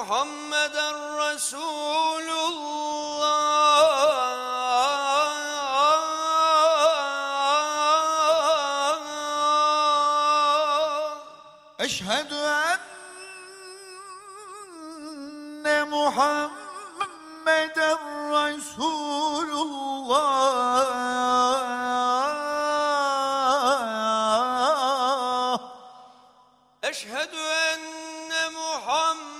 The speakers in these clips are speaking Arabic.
Muhammeden Resulullah. Eşhedü enne Muhammeden Resulullah. Eşhedü enne Muhammeden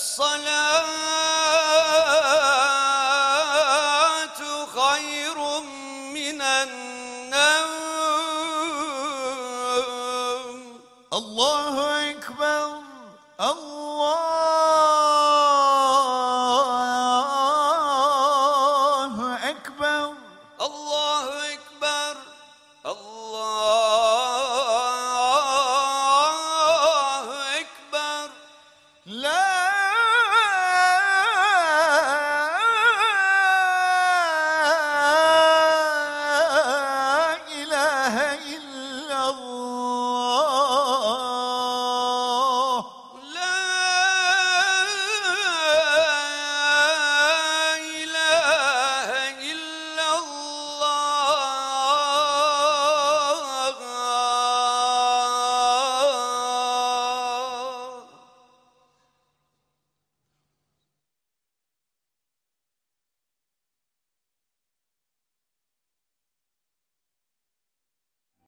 الصلاة خير من النوم.